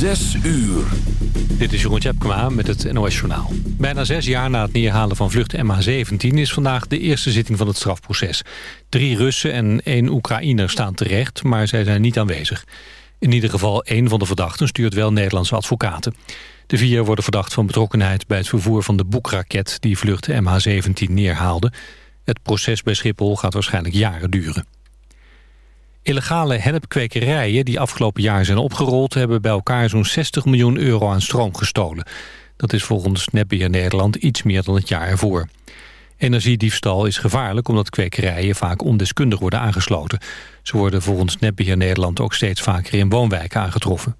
Zes uur. Dit is Jeroen Tjepkema met het NOS Journaal. Bijna zes jaar na het neerhalen van vlucht MH17 is vandaag de eerste zitting van het strafproces. Drie Russen en één Oekraïner staan terecht, maar zij zijn niet aanwezig. In ieder geval één van de verdachten stuurt wel Nederlandse advocaten. De vier worden verdacht van betrokkenheid bij het vervoer van de boekraket... die vlucht MH17 neerhaalde. Het proces bij Schiphol gaat waarschijnlijk jaren duren. Illegale hennepkwekerijen die afgelopen jaar zijn opgerold... hebben bij elkaar zo'n 60 miljoen euro aan stroom gestolen. Dat is volgens Netbeheer Nederland iets meer dan het jaar ervoor. Energiediefstal is gevaarlijk omdat kwekerijen vaak ondeskundig worden aangesloten. Ze worden volgens Netbeheer Nederland ook steeds vaker in woonwijken aangetroffen.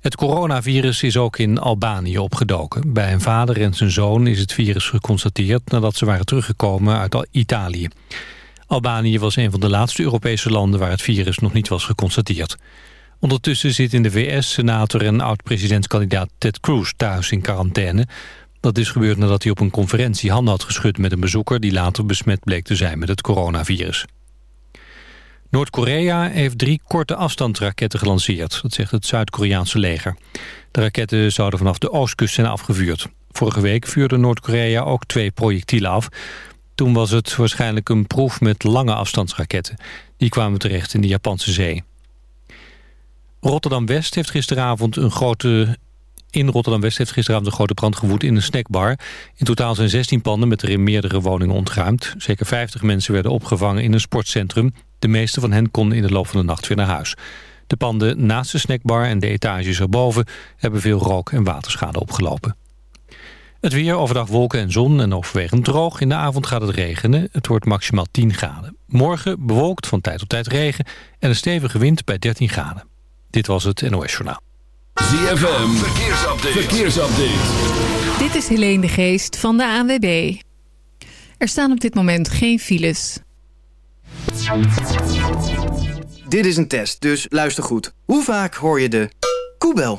Het coronavirus is ook in Albanië opgedoken. Bij een vader en zijn zoon is het virus geconstateerd... nadat ze waren teruggekomen uit Italië. Albanië was een van de laatste Europese landen... waar het virus nog niet was geconstateerd. Ondertussen zit in de VS senator en oud-presidentskandidaat Ted Cruz thuis in quarantaine. Dat is gebeurd nadat hij op een conferentie handen had geschud met een bezoeker... die later besmet bleek te zijn met het coronavirus. Noord-Korea heeft drie korte afstandsraketten gelanceerd. Dat zegt het Zuid-Koreaanse leger. De raketten zouden vanaf de oostkust zijn afgevuurd. Vorige week vuurde Noord-Korea ook twee projectielen af. Toen was het waarschijnlijk een proef met lange afstandsraketten. Die kwamen terecht in de Japanse zee. Rotterdam-West heeft gisteravond een grote... In Rotterdam-West heeft gisteravond een grote brand gewoed in een snackbar. In totaal zijn 16 panden met erin meerdere woningen ontruimd. Zeker 50 mensen werden opgevangen in een sportcentrum. De meeste van hen konden in de loop van de nacht weer naar huis. De panden naast de snackbar en de etages erboven... hebben veel rook- en waterschade opgelopen. Het weer, overdag wolken en zon en overwegend droog. In de avond gaat het regenen. Het wordt maximaal 10 graden. Morgen bewolkt van tijd tot tijd regen... en een stevige wind bij 13 graden. Dit was het NOS Journaal. ZFM, verkeersupdate. verkeersupdate. Dit is Helene de Geest van de ANWB. Er staan op dit moment geen files. Dit is een test, dus luister goed. Hoe vaak hoor je de koebel?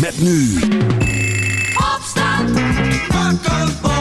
Met nu. Opstand. Wakker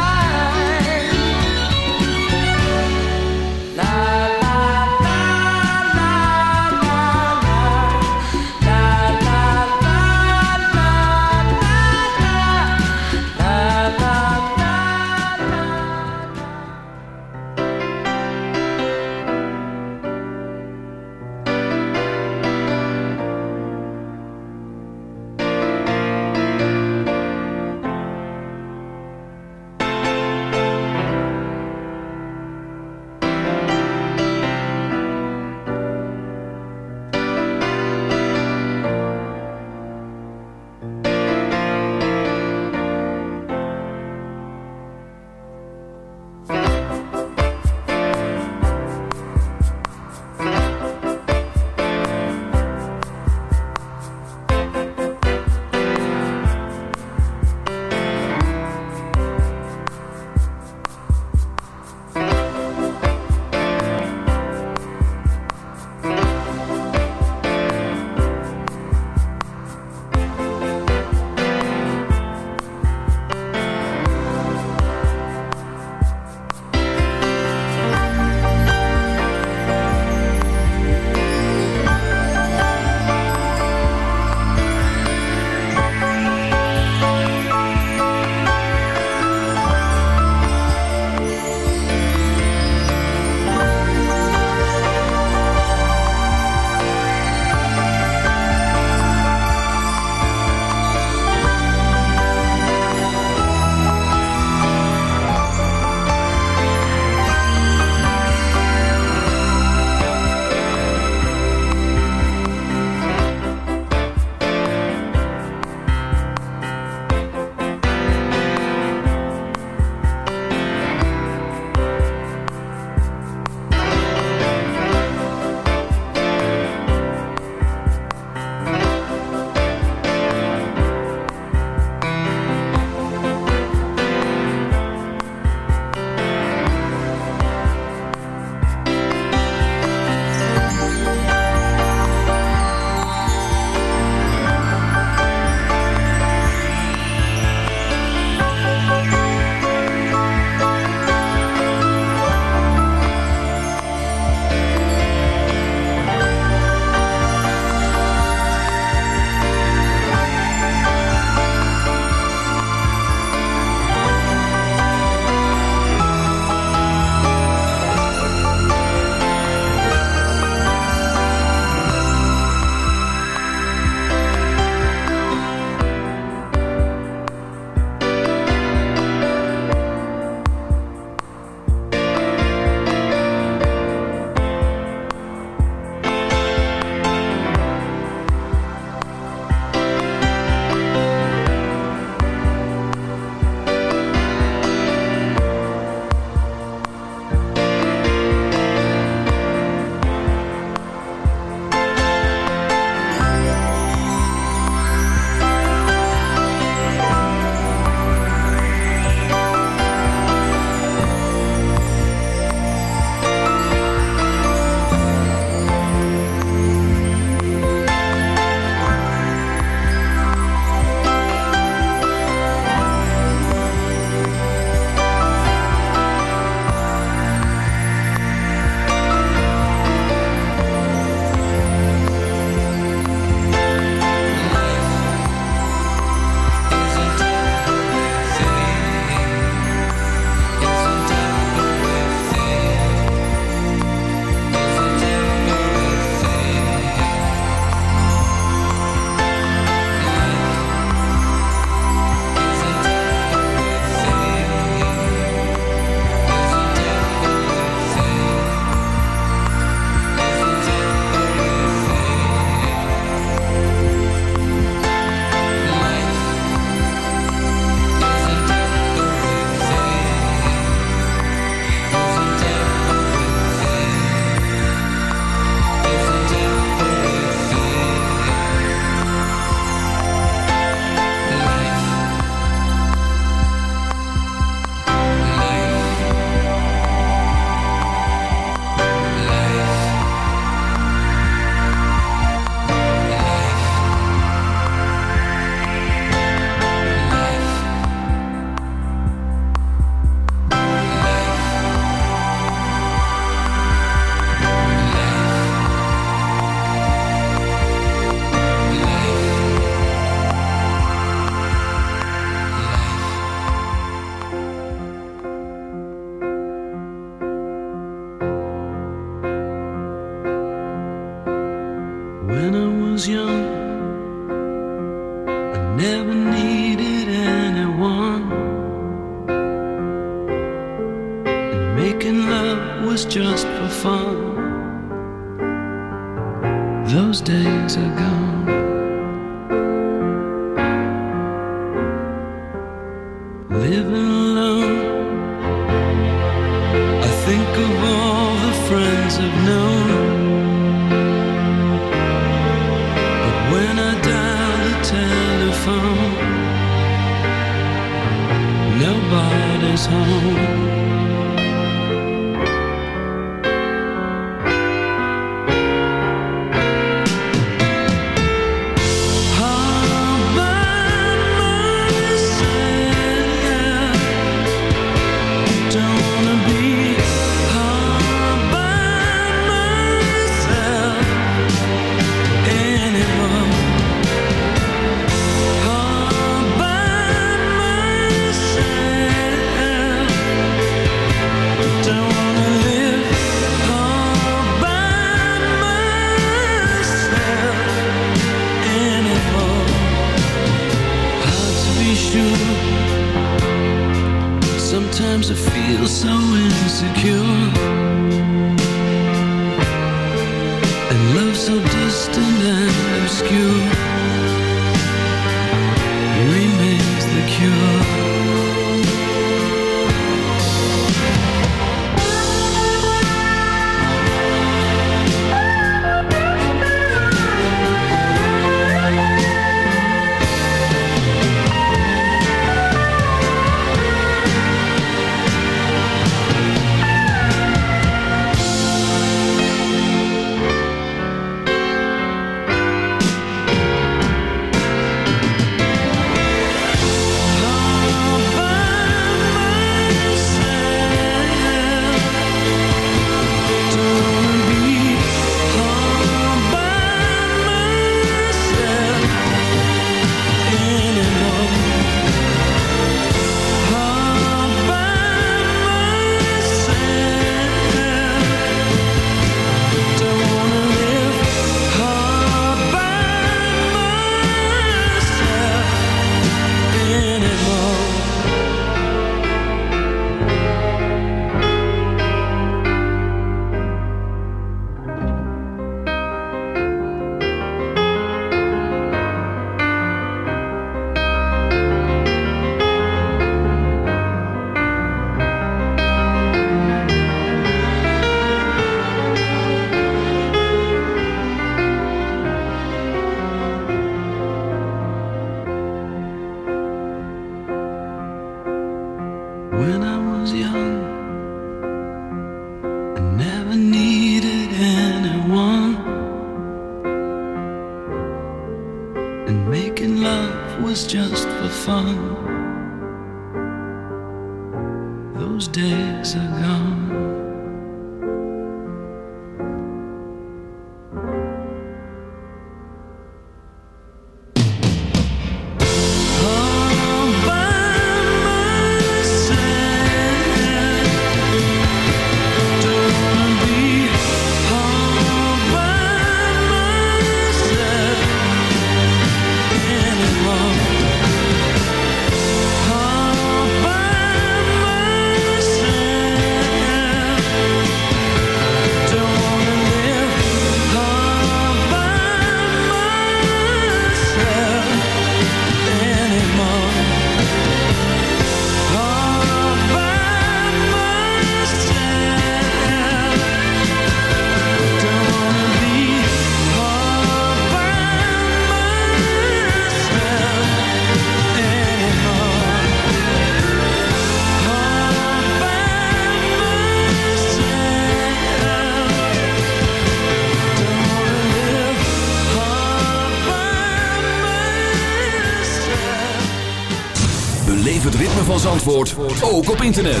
ook op internet.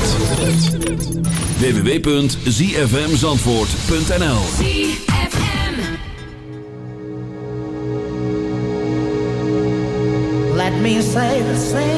www.zfmzandvoort.nl Let me say the since,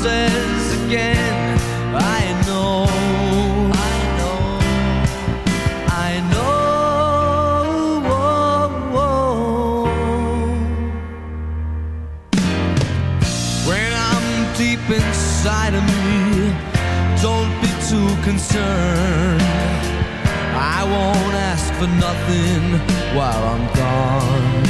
Promises again. I know, I know, I know. When I'm deep inside of me, don't be too concerned. I won't ask for nothing while I'm gone.